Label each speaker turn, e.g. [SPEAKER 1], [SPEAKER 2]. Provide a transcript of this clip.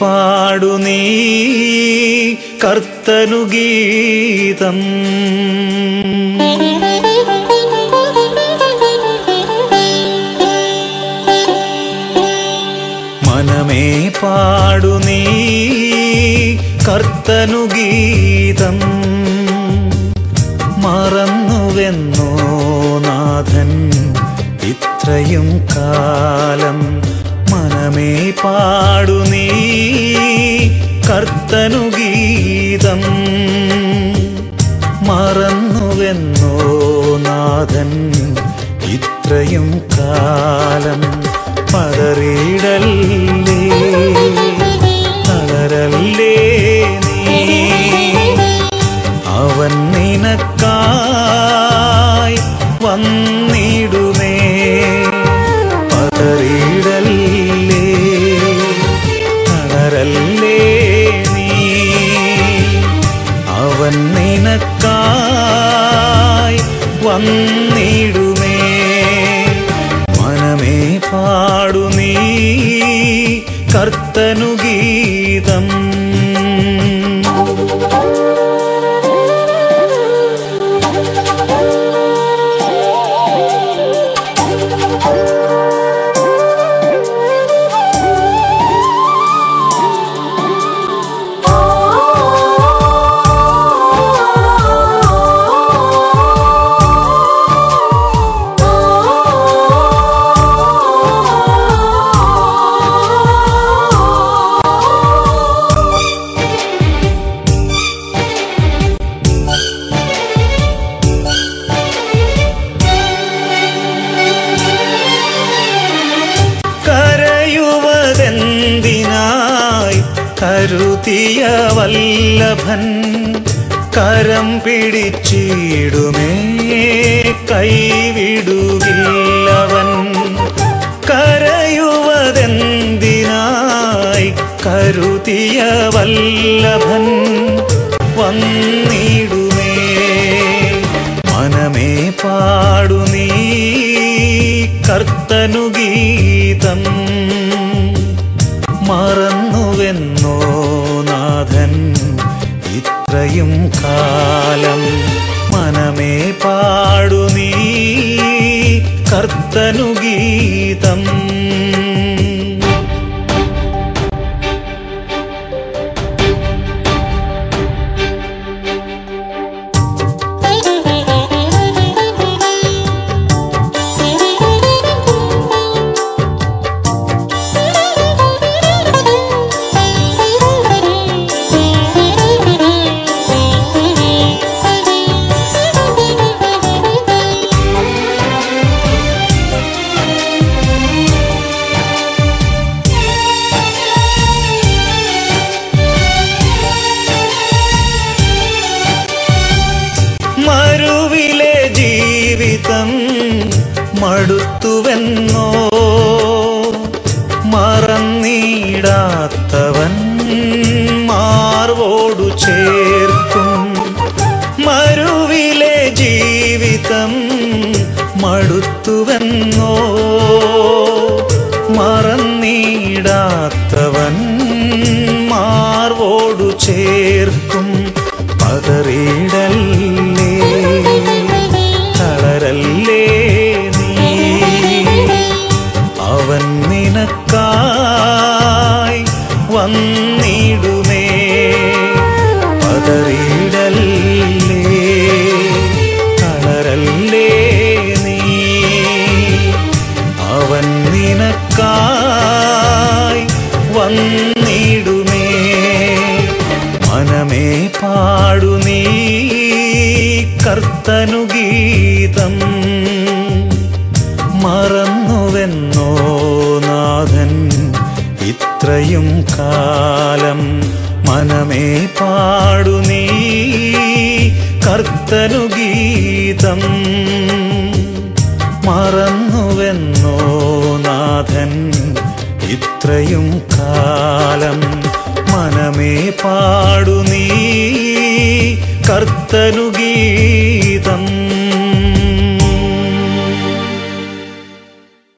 [SPEAKER 1] മനമേ പാടു നീ കർത്തനു ഗീതം. മനമേ പാടു നീ കർത്തനു ഗീതം. മറന്നുവെന്നോ നാഥൻ ഇത്രയും കാലം മനമേ പാടു നീ കർത്തനു ഗീതം. മറന്നുവെന്നോ നാഥൻ ഇത്രയും കാലം പതറിയിടല്ലേ നിനക്കായി വന്നിടുമേ. മനമേ പാടു നീ കരുതിയ വല്ലഭൻ കരം പിടിച്ചിടുമേ കൈവിടുകില്ലവൻ കരയുവതെന്തിനായി കരുതിയ വല്ലഭൻ വന്നിടുമേ മനമേ പാടുനീ കർത്തനുഗീതം. കർത്തനു ഗീതം മറന്നുവെന്നോ നാഥൻ? ഇത്രയും കാലം മനമേ പാടു നീ മടുത്തുവെന്നോ? മറന്നിടാത്തവൻ മാർവോടു ചേർക്കും. മരുവിലെ ജീവിതം മടുത്തുവെന്നോ? മറന്നിടാത്തവൻ മാർവോടു ചേർക്കും. മനമേ പാടു നീ കർത്തനു ഗീതം. മറന്നുവെന്നോ നാഥൻ ഇത്രയും കാലം മനമേ പാടു നീ കർത്തനു ഗീതം. മറന്നുവെന്നോ നാഥൻ ഇത്രയും കാലം മനമേ പാടു നീ കർത്തനു ഗീതം